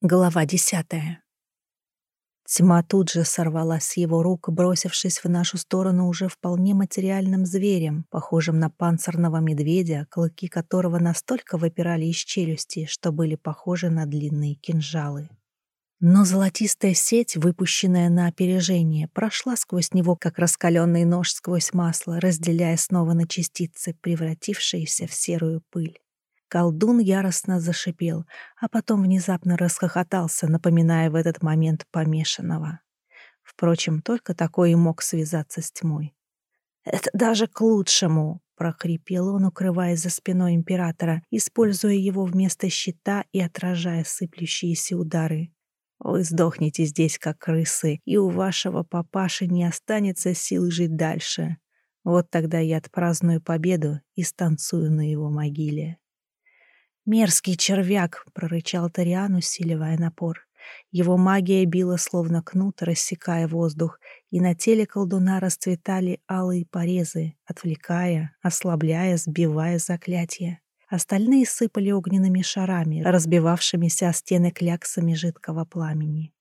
Глава десятая. Тьма тут же сорвалась с его рук, бросившись в нашу сторону уже вполне материальным зверем, похожим на панцирного медведя, клыки которого настолько выпирали из челюсти, что были похожи на длинные кинжалы. Но золотистая сеть, выпущенная на опережение, прошла сквозь него, как раскаленный нож сквозь масло, разделяя снова на частицы, превратившиеся в серую пыль. Колдун яростно зашипел, а потом внезапно расхохотался, напоминая в этот момент помешанного. Впрочем, только такой и мог связаться с тьмой. «Это даже к лучшему!» — прохрипел он, укрываясь за спиной императора, используя его вместо щита и отражая сыплющиеся удары. «Вы сдохнете здесь, как крысы, и у вашего папаши не останется сил жить дальше. Вот тогда я отпраздную победу и станцую на его могиле». «Мерзкий червяк!» — прорычал Ториан, усиливая напор. Его магия била словно кнут, рассекая воздух, и на теле колдуна расцветали алые порезы, отвлекая, ослабляя, сбивая заклятие. Остальные сыпали огненными шарами, разбивавшимися о стены кляксами жидкого пламени.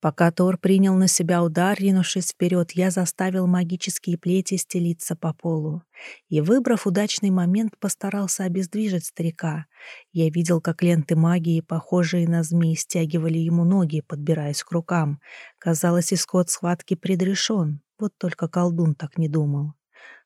Пока Тор принял на себя удар, ринувшись вперед, я заставил магические плети стелиться по полу. И, выбрав удачный момент, постарался обездвижить старика. Я видел, как ленты магии, похожие на змеи, стягивали ему ноги, подбираясь к рукам. Казалось, исход схватки предрешен. Вот только колдун так не думал.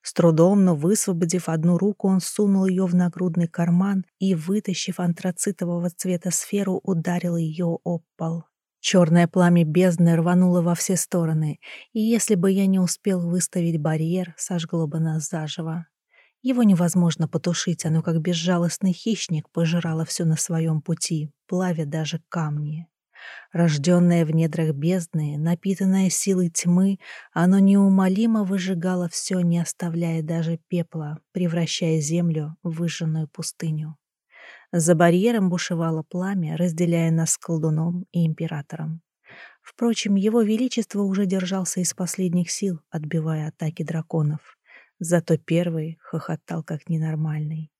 С трудом, но высвободив одну руку, он сунул ее в нагрудный карман и, вытащив антрацитового цвета сферу, ударил ее об пол. Черное пламя бездны рвануло во все стороны, и если бы я не успел выставить барьер, сожгло бы нас заживо. Его невозможно потушить, оно как безжалостный хищник пожирало все на своем пути, плавя даже камни. Рожденное в недрах бездны, напитанное силой тьмы, оно неумолимо выжигало все, не оставляя даже пепла, превращая землю в выжженную пустыню. За барьером бушевало пламя, разделяя нас с колдуном и императором. Впрочем, его величество уже держался из последних сил, отбивая атаки драконов. Зато первый хохотал как ненормальный.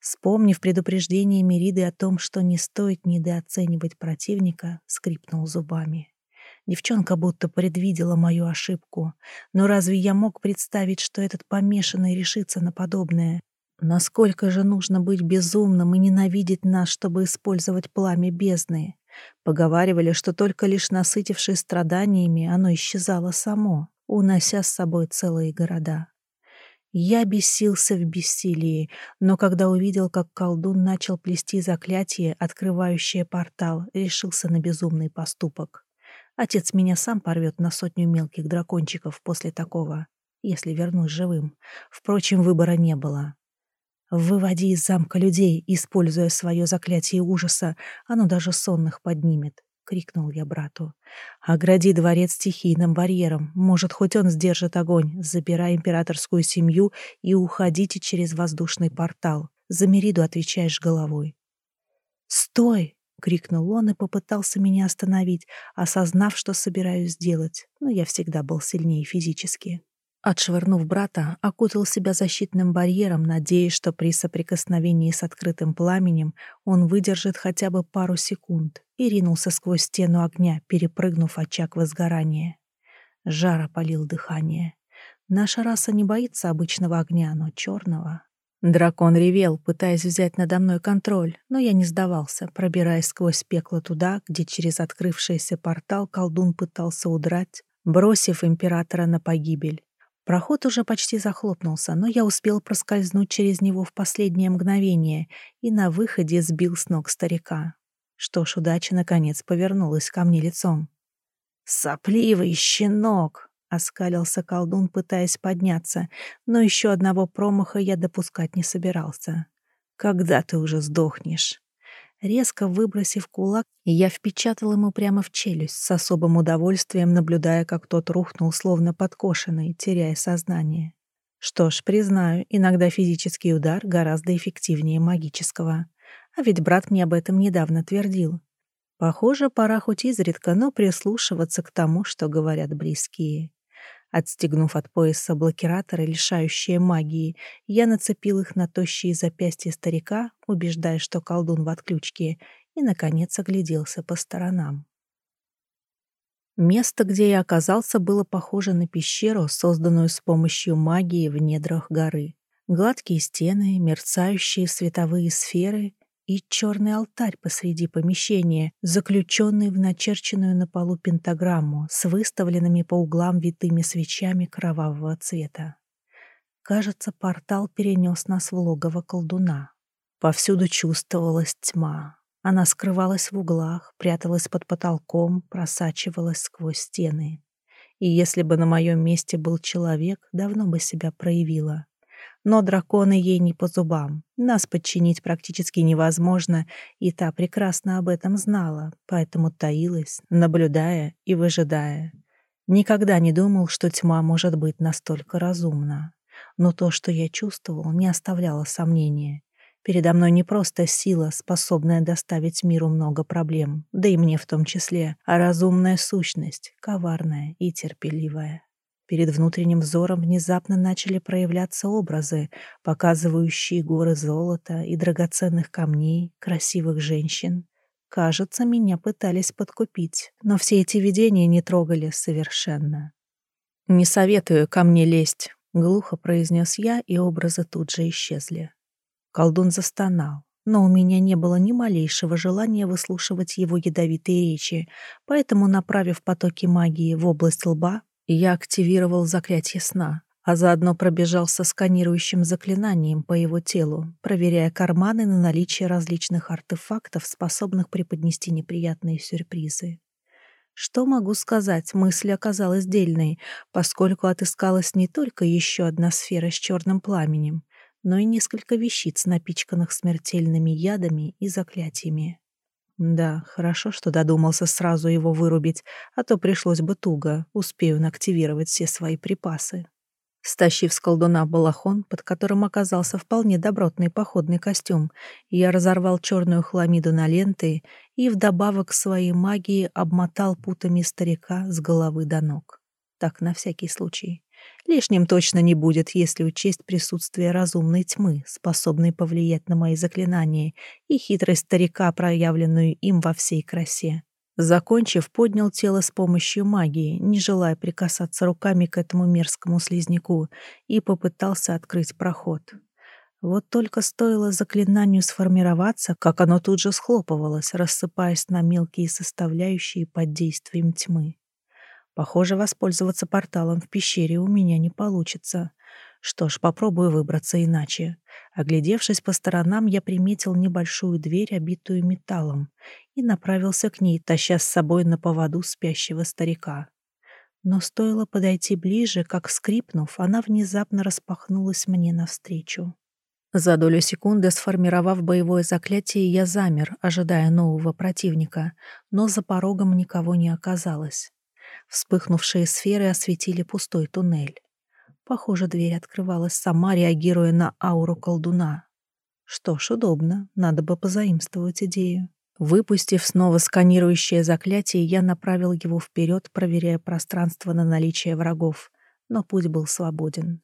Вспомнив предупреждение Мериды о том, что не стоит недооценивать противника, скрипнул зубами. Девчонка будто предвидела мою ошибку. Но разве я мог представить, что этот помешанный решится на подобное? Насколько же нужно быть безумным и ненавидеть нас, чтобы использовать пламя бездны? Поговаривали, что только лишь насытившись страданиями, оно исчезало само, унося с собой целые города. Я бесился в бессилии, но когда увидел, как колдун начал плести заклятие, открывающее портал, решился на безумный поступок. Отец меня сам порвет на сотню мелких дракончиков после такого, если вернусь живым. Впрочем, выбора не было. Выводи из замка людей, используя свое заклятие ужаса, оно даже сонных поднимет, — крикнул я брату. Огради дворец стихийным барьером, может, хоть он сдержит огонь, забирай императорскую семью и уходите через воздушный портал. За Мериду отвечаешь головой. «Стой!» — крикнул он и попытался меня остановить, осознав, что собираюсь сделать, но я всегда был сильнее физически. Отшвырнув брата, окутал себя защитным барьером, надеясь, что при соприкосновении с открытым пламенем он выдержит хотя бы пару секунд, и ринулся сквозь стену огня, перепрыгнув очаг возгорания. Жар опалил дыхание. Наша раса не боится обычного огня, но черного. Дракон ревел, пытаясь взять надо мной контроль, но я не сдавался, пробираясь сквозь пекло туда, где через открывшийся портал колдун пытался удрать, бросив императора на погибель. Проход уже почти захлопнулся, но я успел проскользнуть через него в последнее мгновение и на выходе сбил с ног старика. Что ж, удача наконец повернулась ко мне лицом. «Сопливый щенок!» — оскалился колдун, пытаясь подняться, но еще одного промаха я допускать не собирался. «Когда ты уже сдохнешь?» Резко выбросив кулак, я впечатал ему прямо в челюсть, с особым удовольствием наблюдая, как тот рухнул, словно подкошенный, теряя сознание. Что ж, признаю, иногда физический удар гораздо эффективнее магического. А ведь брат мне об этом недавно твердил. Похоже, пора хоть изредка, но прислушиваться к тому, что говорят близкие. Отстегнув от пояса блокираторы, лишающие магии, я нацепил их на тощие запястья старика, убеждая, что колдун в отключке, и, наконец, огляделся по сторонам. Место, где я оказался, было похоже на пещеру, созданную с помощью магии в недрах горы. Гладкие стены, мерцающие световые сферы и черный алтарь посреди помещения, заключенный в начерченную на полу пентаграмму с выставленными по углам витыми свечами кровавого цвета. Кажется, портал перенес нас в логово колдуна. Повсюду чувствовалась тьма. Она скрывалась в углах, пряталась под потолком, просачивалась сквозь стены. И если бы на моем месте был человек, давно бы себя проявила. Но драконы ей не по зубам. Нас подчинить практически невозможно, и та прекрасно об этом знала, поэтому таилась, наблюдая и выжидая. Никогда не думал, что тьма может быть настолько разумна. Но то, что я чувствовал, не оставляло сомнения. Передо мной не просто сила, способная доставить миру много проблем, да и мне в том числе, а разумная сущность, коварная и терпеливая. Перед внутренним взором внезапно начали проявляться образы, показывающие горы золота и драгоценных камней, красивых женщин. Кажется, меня пытались подкупить, но все эти видения не трогали совершенно. «Не советую ко мне лезть», — глухо произнес я, и образы тут же исчезли. Колдун застонал, но у меня не было ни малейшего желания выслушивать его ядовитые речи, поэтому, направив потоки магии в область лба, я активировал заклятие сна, а заодно пробежался сканирующим заклинанием по его телу, проверяя карманы на наличие различных артефактов, способных преподнести неприятные сюрпризы. Что могу сказать, мысль оказалась дельной, поскольку отыскалась не только еще одна сфера с черным пламенем, но и несколько вещиц, напичканных смертельными ядами и заклятиями. Да, хорошо, что додумался сразу его вырубить, а то пришлось бы туго, успею активировать все свои припасы. Стащив с колдуна балахон, под которым оказался вполне добротный походный костюм, я разорвал черную хламиду на ленты и вдобавок к своей магии обмотал путами старика с головы до ног. Так, на всякий случай. Лишним точно не будет, если учесть присутствие разумной тьмы, способной повлиять на мои заклинания, и хитрость старика, проявленную им во всей красе. Закончив, поднял тело с помощью магии, не желая прикасаться руками к этому мерзкому слизняку, и попытался открыть проход. Вот только стоило заклинанию сформироваться, как оно тут же схлопывалось, рассыпаясь на мелкие составляющие под действием тьмы. Похоже, воспользоваться порталом в пещере у меня не получится. Что ж, попробую выбраться иначе. Оглядевшись по сторонам, я приметил небольшую дверь, обитую металлом, и направился к ней, таща с собой на поводу спящего старика. Но стоило подойти ближе, как, скрипнув, она внезапно распахнулась мне навстречу. За долю секунды, сформировав боевое заклятие, я замер, ожидая нового противника, но за порогом никого не оказалось. Вспыхнувшие сферы осветили пустой туннель. Похоже, дверь открывалась сама, реагируя на ауру колдуна. Что ж, удобно, надо бы позаимствовать идею. Выпустив снова сканирующее заклятие, я направил его вперед, проверяя пространство на наличие врагов, но путь был свободен.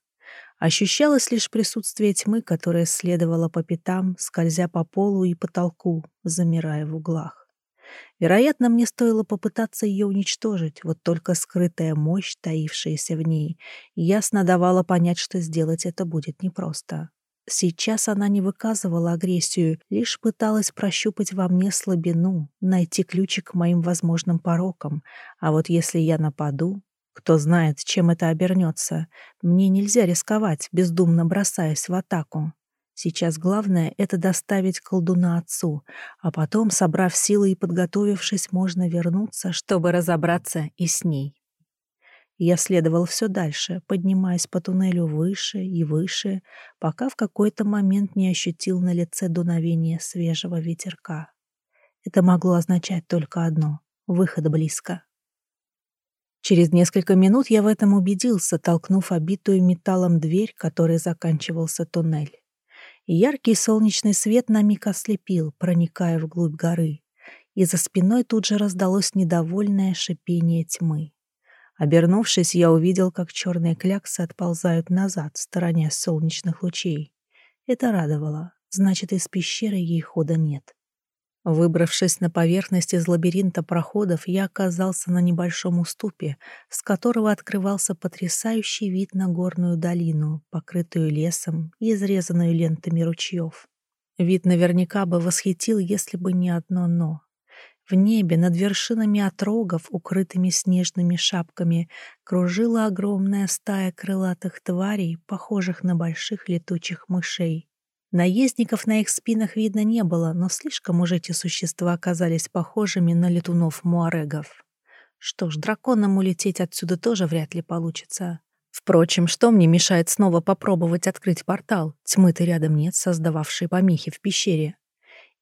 Ощущалось лишь присутствие тьмы, которая следовала по пятам, скользя по полу и потолку, замирая в углах. Вероятно, мне стоило попытаться ее уничтожить, вот только скрытая мощь, таившаяся в ней, ясно давала понять, что сделать это будет непросто. Сейчас она не выказывала агрессию, лишь пыталась прощупать во мне слабину, найти ключик к моим возможным порокам. А вот если я нападу, кто знает, чем это обернется, мне нельзя рисковать, бездумно бросаясь в атаку. Сейчас главное — это доставить колдуна отцу, а потом, собрав силы и подготовившись, можно вернуться, чтобы разобраться и с ней. Я следовал все дальше, поднимаясь по туннелю выше и выше, пока в какой-то момент не ощутил на лице дуновение свежего ветерка. Это могло означать только одно — выход близко. Через несколько минут я в этом убедился, толкнув обитую металлом дверь, которой заканчивался туннель яркий солнечный свет на миг ослепил, проникая вглубь горы, и за спиной тут же раздалось недовольное шипение тьмы. Обернувшись, я увидел, как черные кляксы отползают назад, стороне солнечных лучей. Это радовало, значит, из пещеры ей хода нет. Выбравшись на поверхность из лабиринта проходов, я оказался на небольшом уступе, с которого открывался потрясающий вид на горную долину, покрытую лесом и изрезанную лентами ручьев. Вид наверняка бы восхитил, если бы не одно «но». В небе над вершинами отрогов, укрытыми снежными шапками, кружила огромная стая крылатых тварей, похожих на больших летучих мышей. Наездников на их спинах видно не было, но слишком уж эти существа оказались похожими на летунов-муарегов. Что ж, драконам улететь отсюда тоже вряд ли получится. Впрочем, что мне мешает снова попробовать открыть портал? Тьмы-то рядом нет, создававшей помехи в пещере.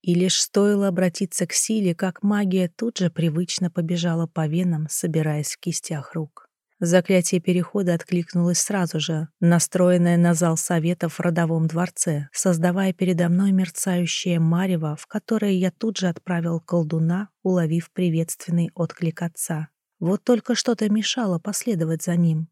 И лишь стоило обратиться к силе, как магия тут же привычно побежала по венам, собираясь в кистях рук. Заклятие перехода откликнулось сразу же, настроенное на зал советов в родовом дворце, создавая передо мной мерцающее марево, в которое я тут же отправил колдуна, уловив приветственный отклик отца. Вот только что-то мешало последовать за ним.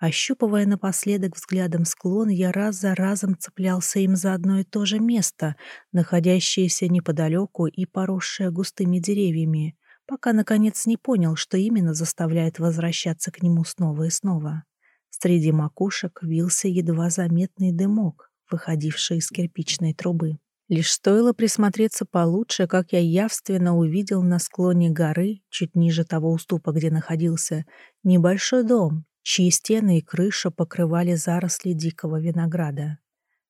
Ощупывая напоследок взглядом склон, я раз за разом цеплялся им за одно и то же место, находящееся неподалеку и поросшее густыми деревьями пока, наконец, не понял, что именно заставляет возвращаться к нему снова и снова. Среди макушек вился едва заметный дымок, выходивший из кирпичной трубы. Лишь стоило присмотреться получше, как я явственно увидел на склоне горы, чуть ниже того уступа, где находился, небольшой дом, чьи стены и крыша покрывали заросли дикого винограда.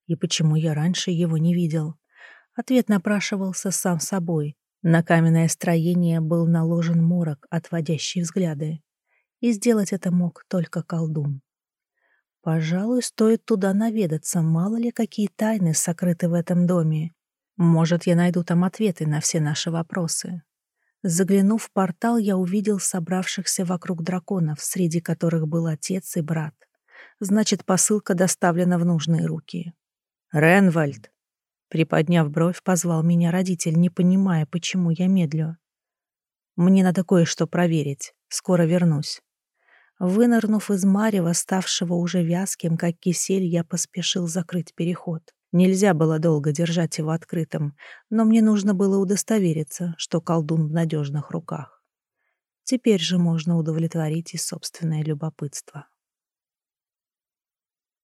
И почему я раньше его не видел? Ответ напрашивался сам собой. На каменное строение был наложен морок, отводящий взгляды. И сделать это мог только колдун. Пожалуй, стоит туда наведаться, мало ли какие тайны сокрыты в этом доме. Может, я найду там ответы на все наши вопросы. Заглянув в портал, я увидел собравшихся вокруг драконов, среди которых был отец и брат. Значит, посылка доставлена в нужные руки. «Ренвальд!» Приподняв бровь, позвал меня родитель, не понимая, почему я медлю. «Мне надо кое-что проверить. Скоро вернусь». Вынырнув из марева, ставшего уже вязким, как кисель, я поспешил закрыть переход. Нельзя было долго держать его открытым, но мне нужно было удостовериться, что колдун в надежных руках. Теперь же можно удовлетворить и собственное любопытство.